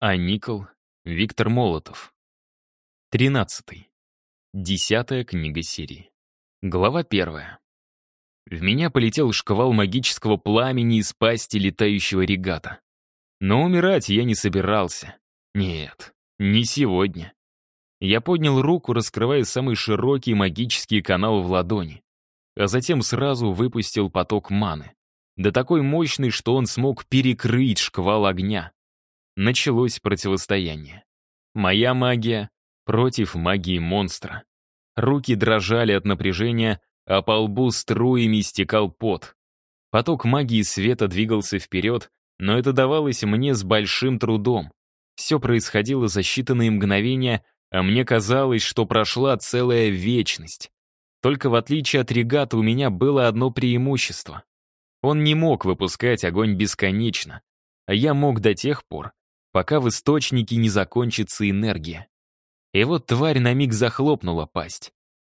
А. Никол, Виктор Молотов. Тринадцатый. Десятая книга серии. Глава первая. В меня полетел шквал магического пламени из пасти летающего регата. Но умирать я не собирался. Нет, не сегодня. Я поднял руку, раскрывая самый широкий магический канал в ладони, а затем сразу выпустил поток маны. Да такой мощный, что он смог перекрыть шквал огня началось противостояние. Моя магия против магии монстра. Руки дрожали от напряжения, а по лбу струями стекал пот. Поток магии света двигался вперед, но это давалось мне с большим трудом. Все происходило за считанные мгновения, а мне казалось, что прошла целая вечность. Только в отличие от регата у меня было одно преимущество. Он не мог выпускать огонь бесконечно, а я мог до тех пор, пока в источнике не закончится энергия. И вот тварь на миг захлопнула пасть.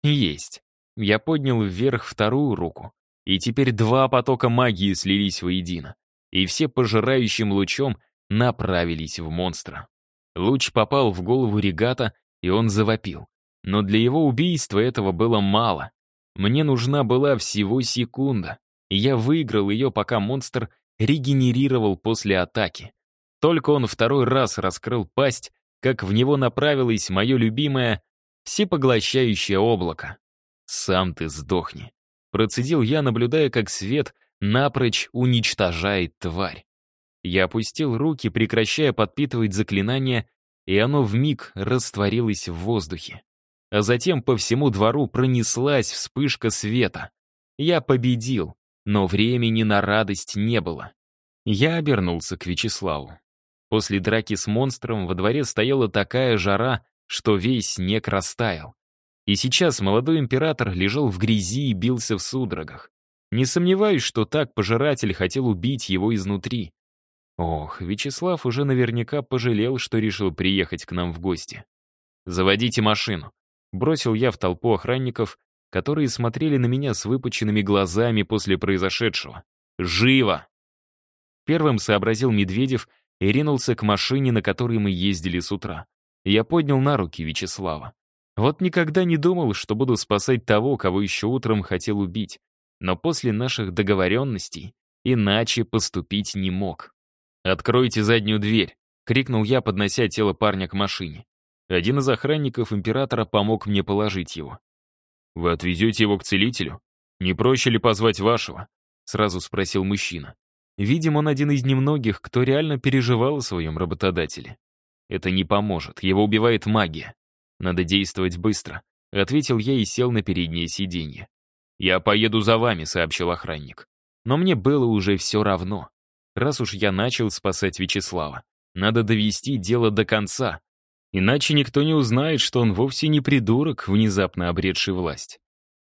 Есть. Я поднял вверх вторую руку, и теперь два потока магии слились воедино, и все пожирающим лучом направились в монстра. Луч попал в голову регата, и он завопил. Но для его убийства этого было мало. Мне нужна была всего секунда, я выиграл ее, пока монстр регенерировал после атаки. Только он второй раз раскрыл пасть, как в него направилось мое любимое всепоглощающее облако. «Сам ты сдохни», — процедил я, наблюдая, как свет напрочь уничтожает тварь. Я опустил руки, прекращая подпитывать заклинание, и оно вмиг растворилось в воздухе. А затем по всему двору пронеслась вспышка света. Я победил, но времени на радость не было. Я обернулся к Вячеславу. После драки с монстром во дворе стояла такая жара, что весь снег растаял. И сейчас молодой император лежал в грязи и бился в судорогах. Не сомневаюсь, что так пожиратель хотел убить его изнутри. Ох, Вячеслав уже наверняка пожалел, что решил приехать к нам в гости. «Заводите машину», — бросил я в толпу охранников, которые смотрели на меня с выпученными глазами после произошедшего. «Живо!» Первым сообразил Медведев и ринулся к машине, на которой мы ездили с утра. Я поднял на руки Вячеслава. Вот никогда не думал, что буду спасать того, кого еще утром хотел убить. Но после наших договоренностей иначе поступить не мог. «Откройте заднюю дверь», — крикнул я, поднося тело парня к машине. Один из охранников императора помог мне положить его. «Вы отвезете его к целителю? Не проще ли позвать вашего?» — сразу спросил мужчина. Видимо, он один из немногих, кто реально переживал о своем работодателе. Это не поможет, его убивает магия. Надо действовать быстро, ответил я и сел на переднее сиденье. «Я поеду за вами», — сообщил охранник. Но мне было уже все равно. Раз уж я начал спасать Вячеслава, надо довести дело до конца. Иначе никто не узнает, что он вовсе не придурок, внезапно обретший власть.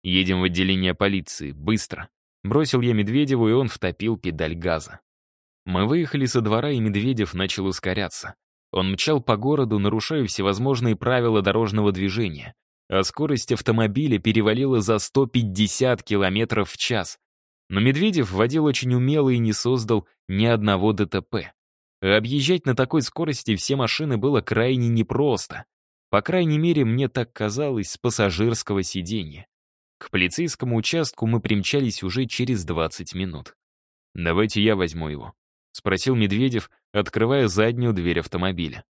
Едем в отделение полиции, быстро. Бросил я Медведеву, и он втопил педаль газа. Мы выехали со двора, и Медведев начал ускоряться. Он мчал по городу, нарушая всевозможные правила дорожного движения, а скорость автомобиля перевалила за 150 км в час. Но Медведев водил очень умело и не создал ни одного ДТП. А объезжать на такой скорости все машины было крайне непросто. По крайней мере, мне так казалось с пассажирского сиденья. К полицейскому участку мы примчались уже через 20 минут. «Давайте я возьму его», — спросил Медведев, открывая заднюю дверь автомобиля.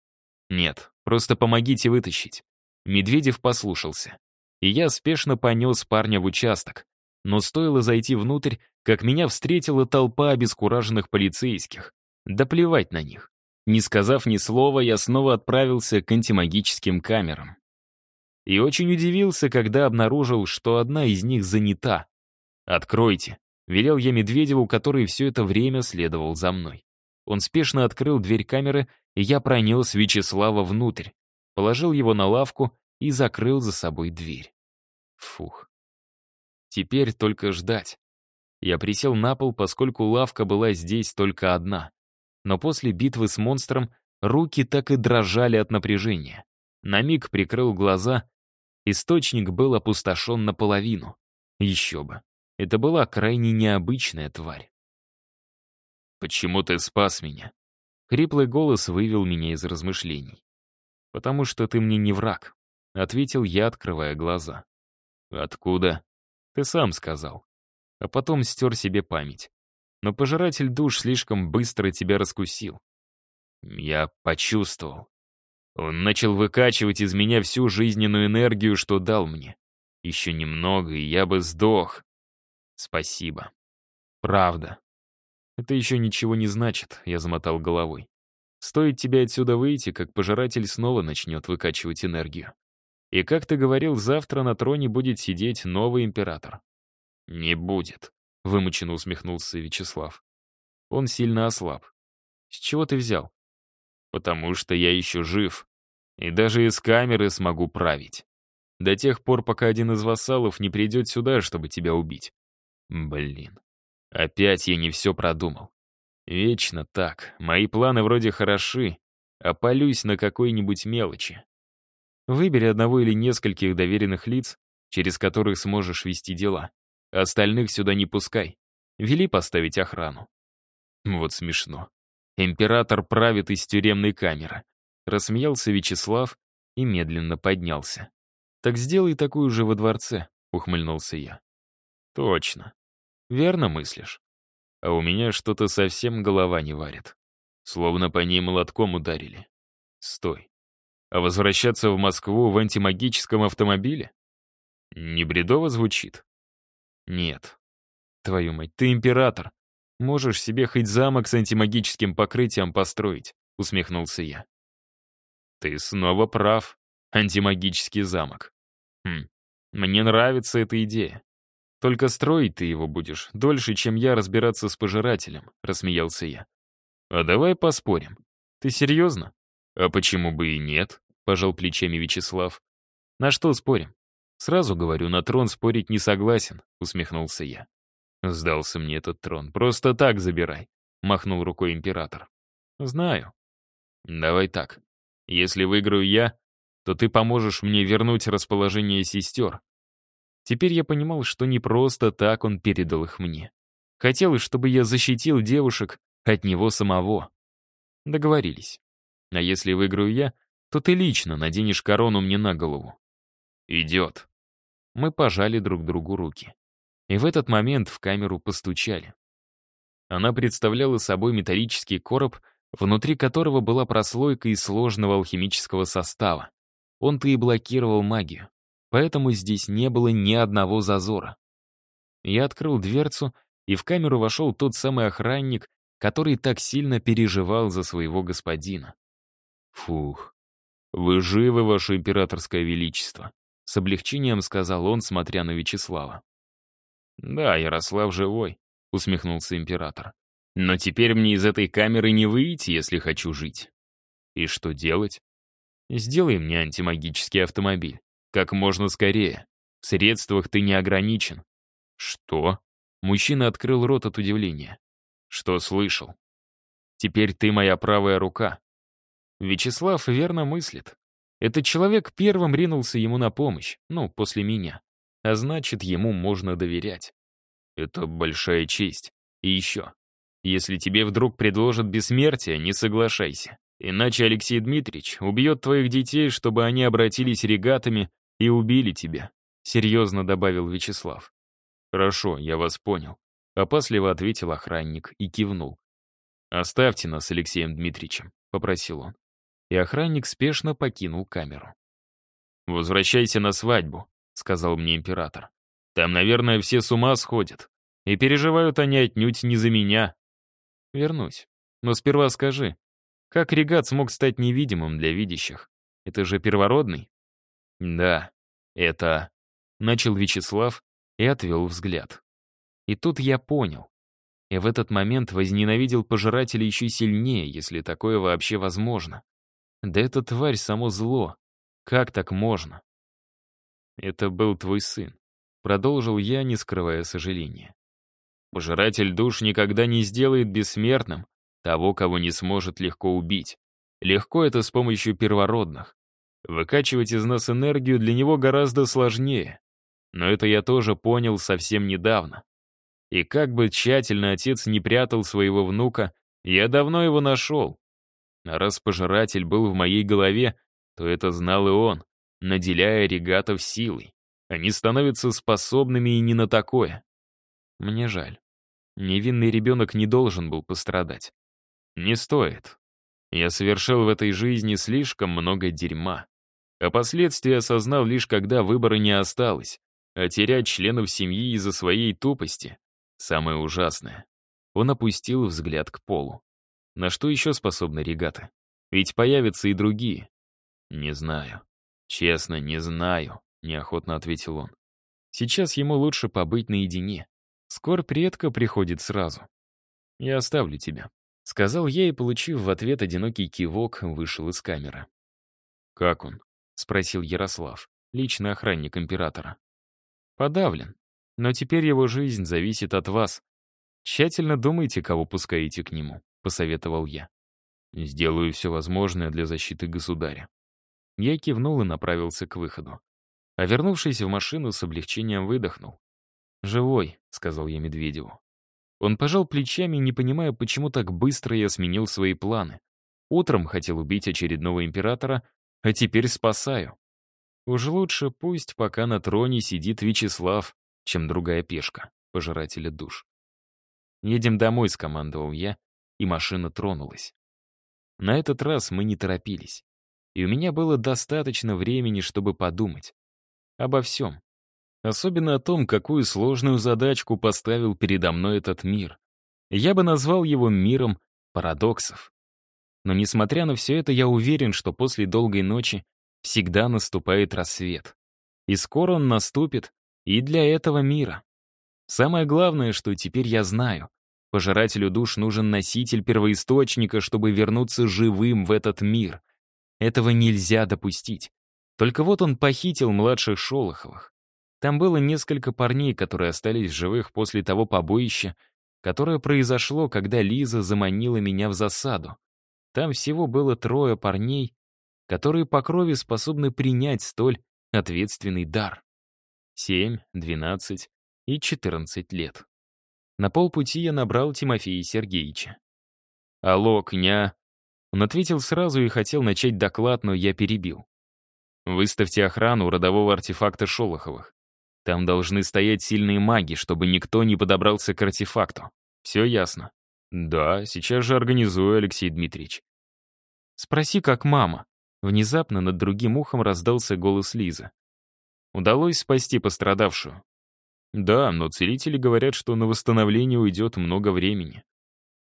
«Нет, просто помогите вытащить». Медведев послушался. И я спешно понес парня в участок. Но стоило зайти внутрь, как меня встретила толпа обескураженных полицейских. Да плевать на них. Не сказав ни слова, я снова отправился к антимагическим камерам и очень удивился, когда обнаружил, что одна из них занята. «Откройте», — велел я Медведеву, который все это время следовал за мной. Он спешно открыл дверь камеры, и я пронес Вячеслава внутрь, положил его на лавку и закрыл за собой дверь. Фух. Теперь только ждать. Я присел на пол, поскольку лавка была здесь только одна. Но после битвы с монстром руки так и дрожали от напряжения. На миг прикрыл глаза Источник был опустошен наполовину. Еще бы. Это была крайне необычная тварь. «Почему ты спас меня?» Хриплый голос вывел меня из размышлений. «Потому что ты мне не враг», — ответил я, открывая глаза. «Откуда?» «Ты сам сказал». А потом стер себе память. Но пожиратель душ слишком быстро тебя раскусил. Я почувствовал. Он начал выкачивать из меня всю жизненную энергию, что дал мне. Еще немного, и я бы сдох. Спасибо. Правда. Это еще ничего не значит, я замотал головой. Стоит тебе отсюда выйти, как пожиратель снова начнет выкачивать энергию. И как ты говорил, завтра на троне будет сидеть новый император. Не будет, вымученно усмехнулся Вячеслав. Он сильно ослаб. С чего ты взял? Потому что я еще жив. И даже из камеры смогу править. До тех пор, пока один из вассалов не придет сюда, чтобы тебя убить. Блин. Опять я не все продумал. Вечно так. Мои планы вроде хороши, а полюсь на какой-нибудь мелочи. Выбери одного или нескольких доверенных лиц, через которых сможешь вести дела. Остальных сюда не пускай. Вели поставить охрану. Вот смешно. Император правит из тюремной камеры. Рассмеялся Вячеслав и медленно поднялся. «Так сделай такую же во дворце», — ухмыльнулся я. «Точно. Верно мыслишь. А у меня что-то совсем голова не варит. Словно по ней молотком ударили. Стой. А возвращаться в Москву в антимагическом автомобиле? Не бредово звучит? Нет. Твою мать, ты император. Можешь себе хоть замок с антимагическим покрытием построить, усмехнулся я. Ты снова прав. Антимагический замок. Хм, мне нравится эта идея. Только строить ты его будешь дольше, чем я разбираться с пожирателем, рассмеялся я. А давай поспорим. Ты серьезно? А почему бы и нет? Пожал плечами Вячеслав. На что спорим? Сразу говорю, на трон спорить не согласен, усмехнулся я. Сдался мне этот трон. Просто так забирай, махнул рукой император. Знаю. Давай так. Если выиграю я, то ты поможешь мне вернуть расположение сестер. Теперь я понимал, что не просто так он передал их мне. Хотелось, чтобы я защитил девушек от него самого. Договорились. А если выиграю я, то ты лично наденешь корону мне на голову. Идет. Мы пожали друг другу руки. И в этот момент в камеру постучали. Она представляла собой металлический короб внутри которого была прослойка из сложного алхимического состава. Он-то и блокировал магию, поэтому здесь не было ни одного зазора. Я открыл дверцу, и в камеру вошел тот самый охранник, который так сильно переживал за своего господина. «Фух, вы живы, ваше императорское величество», — с облегчением сказал он, смотря на Вячеслава. «Да, Ярослав живой», — усмехнулся император. Но теперь мне из этой камеры не выйти, если хочу жить. И что делать? Сделай мне антимагический автомобиль. Как можно скорее. В средствах ты не ограничен. Что? Мужчина открыл рот от удивления. Что слышал? Теперь ты моя правая рука. Вячеслав верно мыслит. Этот человек первым ринулся ему на помощь, ну, после меня. А значит, ему можно доверять. Это большая честь. И еще. Если тебе вдруг предложат бессмертие, не соглашайся. Иначе Алексей Дмитриевич убьет твоих детей, чтобы они обратились регатами и убили тебя», — серьезно добавил Вячеслав. «Хорошо, я вас понял», — опасливо ответил охранник и кивнул. «Оставьте нас с Алексеем Дмитриевичем», — попросил он. И охранник спешно покинул камеру. «Возвращайся на свадьбу», — сказал мне император. «Там, наверное, все с ума сходят. И переживают они отнюдь не за меня, Вернусь. Но сперва скажи, как регат смог стать невидимым для видящих? Это же первородный? Да, это... Начал Вячеслав и отвел взгляд. И тут я понял. И в этот момент возненавидел пожирателя еще сильнее, если такое вообще возможно. Да эта тварь само зло. Как так можно? Это был твой сын. Продолжил я, не скрывая сожаления. Пожиратель душ никогда не сделает бессмертным того, кого не сможет легко убить. Легко это с помощью первородных. Выкачивать из нас энергию для него гораздо сложнее. Но это я тоже понял совсем недавно. И как бы тщательно отец не прятал своего внука, я давно его нашел А раз пожиратель был в моей голове, то это знал и он, наделяя регатов силой. Они становятся способными и не на такое. Мне жаль. Невинный ребенок не должен был пострадать. Не стоит. Я совершил в этой жизни слишком много дерьма. А последствия осознал лишь когда выбора не осталось. А терять членов семьи из-за своей тупости — самое ужасное. Он опустил взгляд к полу. На что еще способны регаты? Ведь появятся и другие. Не знаю. Честно, не знаю, неохотно ответил он. Сейчас ему лучше побыть наедине. Скоро предка приходит сразу. Я оставлю тебя. Сказал я и, получив в ответ одинокий кивок, вышел из камеры. «Как он?» — спросил Ярослав, личный охранник императора. «Подавлен. Но теперь его жизнь зависит от вас. Тщательно думайте, кого пускаете к нему», — посоветовал я. «Сделаю все возможное для защиты государя». Я кивнул и направился к выходу. А вернувшись в машину, с облегчением выдохнул. «Живой», — сказал я Медведеву. Он пожал плечами, не понимая, почему так быстро я сменил свои планы. Утром хотел убить очередного императора, а теперь спасаю. Уж лучше пусть пока на троне сидит Вячеслав, чем другая пешка, пожирателя душ. «Едем домой», — скомандовал я, и машина тронулась. На этот раз мы не торопились, и у меня было достаточно времени, чтобы подумать. Обо всем. Особенно о том, какую сложную задачку поставил передо мной этот мир. Я бы назвал его миром парадоксов. Но несмотря на все это, я уверен, что после долгой ночи всегда наступает рассвет. И скоро он наступит и для этого мира. Самое главное, что теперь я знаю. Пожирателю душ нужен носитель первоисточника, чтобы вернуться живым в этот мир. Этого нельзя допустить. Только вот он похитил младших Шолоховых. Там было несколько парней, которые остались живых после того побоища, которое произошло, когда Лиза заманила меня в засаду. Там всего было трое парней, которые по крови способны принять столь ответственный дар. Семь, двенадцать и четырнадцать лет. На полпути я набрал Тимофея Сергеевича. «Алло, кня...» Он ответил сразу и хотел начать доклад, но я перебил. «Выставьте охрану родового артефакта Шолоховых. Там должны стоять сильные маги, чтобы никто не подобрался к артефакту. Все ясно? Да, сейчас же организую, Алексей Дмитриевич. Спроси, как мама. Внезапно над другим ухом раздался голос Лизы. Удалось спасти пострадавшую. Да, но целители говорят, что на восстановление уйдет много времени.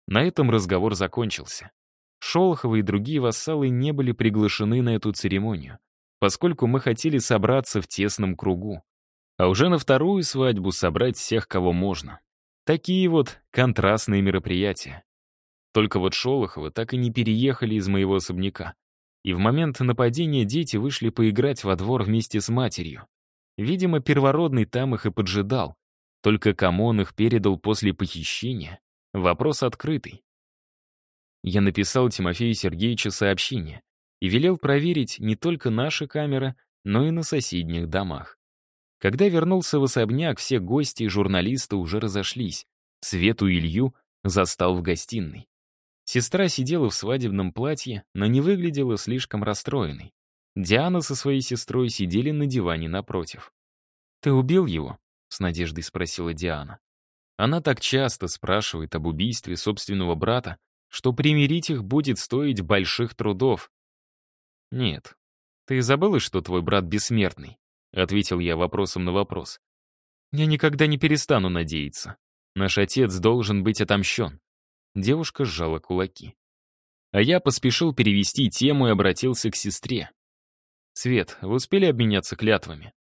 На этом разговор закончился. Шолоховы и другие вассалы не были приглашены на эту церемонию, поскольку мы хотели собраться в тесном кругу а уже на вторую свадьбу собрать всех, кого можно. Такие вот контрастные мероприятия. Только вот Шолоховы так и не переехали из моего особняка. И в момент нападения дети вышли поиграть во двор вместе с матерью. Видимо, первородный там их и поджидал. Только кому он их передал после похищения? Вопрос открытый. Я написал Тимофею Сергеевичу сообщение и велел проверить не только наши камеры, но и на соседних домах. Когда вернулся в особняк, все гости и журналисты уже разошлись. Свету Илью застал в гостиной. Сестра сидела в свадебном платье, но не выглядела слишком расстроенной. Диана со своей сестрой сидели на диване напротив. «Ты убил его?» — с надеждой спросила Диана. Она так часто спрашивает об убийстве собственного брата, что примирить их будет стоить больших трудов. «Нет. Ты забыла, что твой брат бессмертный?» Ответил я вопросом на вопрос. Я никогда не перестану надеяться. Наш отец должен быть отомщен. Девушка сжала кулаки. А я поспешил перевести тему и обратился к сестре. «Свет, вы успели обменяться клятвами?»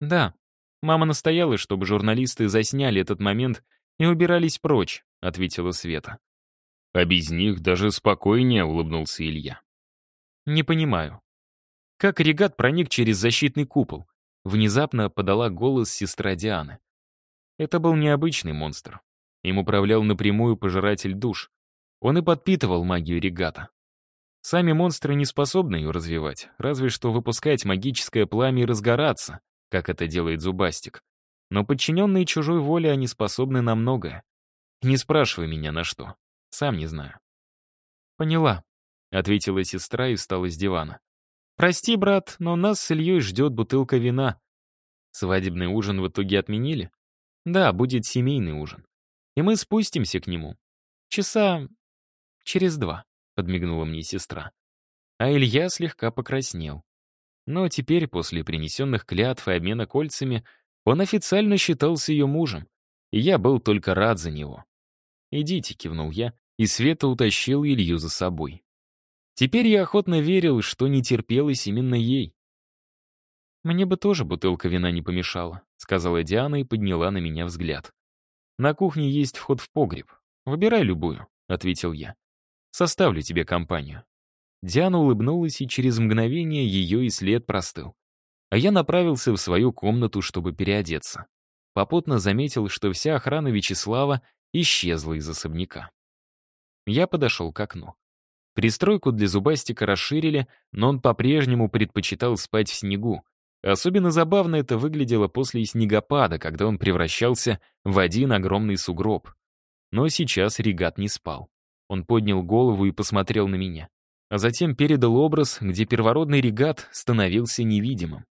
«Да. Мама настояла, чтобы журналисты засняли этот момент и убирались прочь», — ответила Света. «А без них даже спокойнее», — улыбнулся Илья. «Не понимаю. Как регат проник через защитный купол? Внезапно подала голос сестра Дианы. Это был необычный монстр. Им управлял напрямую пожиратель душ. Он и подпитывал магию регата. Сами монстры не способны ее развивать, разве что выпускать магическое пламя и разгораться, как это делает Зубастик. Но подчиненные чужой воле они способны на многое. Не спрашивай меня на что. Сам не знаю. Поняла. ответила сестра и встала с дивана. «Прости, брат, но нас с Ильей ждет бутылка вина». Свадебный ужин в итоге отменили? Да, будет семейный ужин. И мы спустимся к нему. Часа через два, подмигнула мне сестра. А Илья слегка покраснел. Но теперь, после принесенных клятв и обмена кольцами, он официально считался ее мужем, и я был только рад за него. «Идите», — кивнул я, и Света утащил Илью за собой. Теперь я охотно верил, что не терпелось именно ей. «Мне бы тоже бутылка вина не помешала», — сказала Диана и подняла на меня взгляд. «На кухне есть вход в погреб. Выбирай любую», — ответил я. «Составлю тебе компанию». Диана улыбнулась, и через мгновение ее и след простыл. А я направился в свою комнату, чтобы переодеться. Попутно заметил, что вся охрана Вячеслава исчезла из особняка. Я подошел к окну. Пристройку для зубастика расширили, но он по-прежнему предпочитал спать в снегу. Особенно забавно это выглядело после снегопада, когда он превращался в один огромный сугроб. Но сейчас регат не спал. Он поднял голову и посмотрел на меня. А затем передал образ, где первородный регат становился невидимым.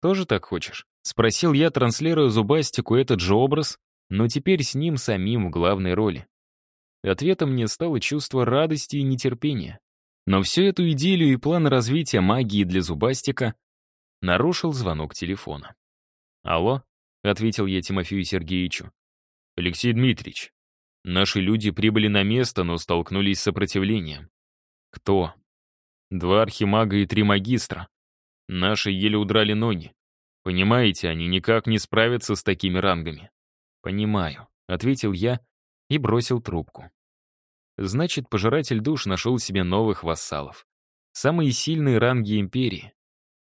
«Тоже так хочешь?» — спросил я, транслируя зубастику этот же образ, но теперь с ним самим в главной роли. Ответом мне стало чувство радости и нетерпения. Но всю эту идею и план развития магии для зубастика нарушил звонок телефона. «Алло?» — ответил я Тимофею Сергеевичу. «Алексей Дмитриевич, наши люди прибыли на место, но столкнулись с сопротивлением». «Кто?» «Два архимага и три магистра. Наши еле удрали ноги. Понимаете, они никак не справятся с такими рангами». «Понимаю», — ответил я и бросил трубку. Значит, пожиратель душ нашел себе новых вассалов. Самые сильные ранги империи.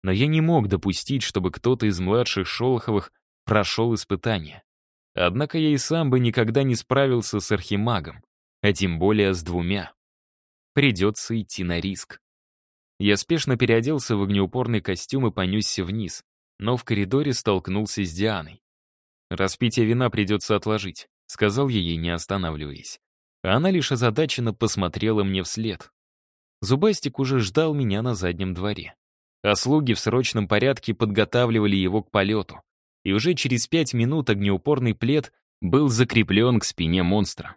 Но я не мог допустить, чтобы кто-то из младших Шолоховых прошел испытание. Однако я и сам бы никогда не справился с архимагом, а тем более с двумя. Придется идти на риск. Я спешно переоделся в огнеупорный костюм и понесся вниз, но в коридоре столкнулся с Дианой. Распитие вина придется отложить. — сказал я ей, не останавливаясь. А она лишь озадаченно посмотрела мне вслед. Зубастик уже ждал меня на заднем дворе. А слуги в срочном порядке подготавливали его к полету. И уже через пять минут огнеупорный плед был закреплен к спине монстра.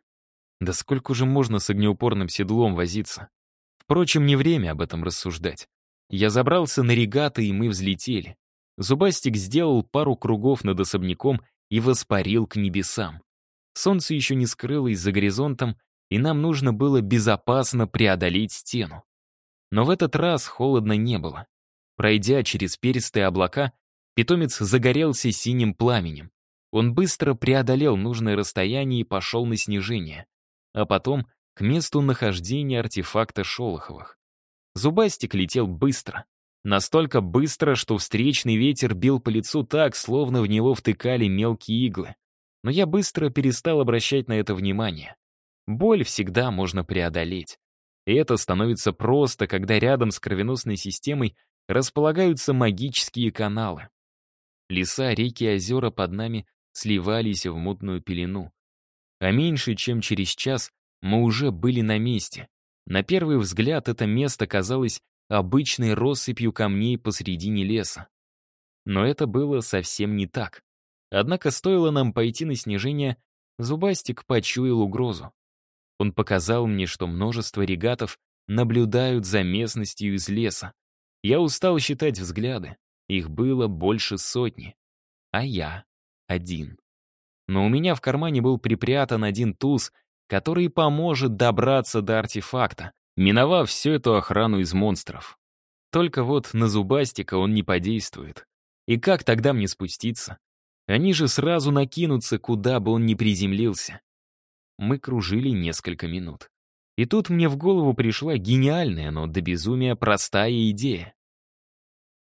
Да сколько же можно с огнеупорным седлом возиться? Впрочем, не время об этом рассуждать. Я забрался на регаты, и мы взлетели. Зубастик сделал пару кругов над особняком и воспарил к небесам. Солнце еще не скрылось за горизонтом, и нам нужно было безопасно преодолеть стену. Но в этот раз холодно не было. Пройдя через перистые облака, питомец загорелся синим пламенем. Он быстро преодолел нужное расстояние и пошел на снижение. А потом к месту нахождения артефакта Шолоховых. Зубастик летел быстро. Настолько быстро, что встречный ветер бил по лицу так, словно в него втыкали мелкие иглы но я быстро перестал обращать на это внимание. Боль всегда можно преодолеть. И это становится просто, когда рядом с кровеносной системой располагаются магические каналы. Леса, реки озера под нами сливались в мутную пелену. А меньше чем через час мы уже были на месте. На первый взгляд это место казалось обычной россыпью камней посредине леса. Но это было совсем не так. Однако стоило нам пойти на снижение, Зубастик почуял угрозу. Он показал мне, что множество регатов наблюдают за местностью из леса. Я устал считать взгляды. Их было больше сотни. А я один. Но у меня в кармане был припрятан один туз, который поможет добраться до артефакта, миновав всю эту охрану из монстров. Только вот на зубастика он не подействует. И как тогда мне спуститься? Они же сразу накинутся, куда бы он ни приземлился. Мы кружили несколько минут. И тут мне в голову пришла гениальная, но до безумия простая идея.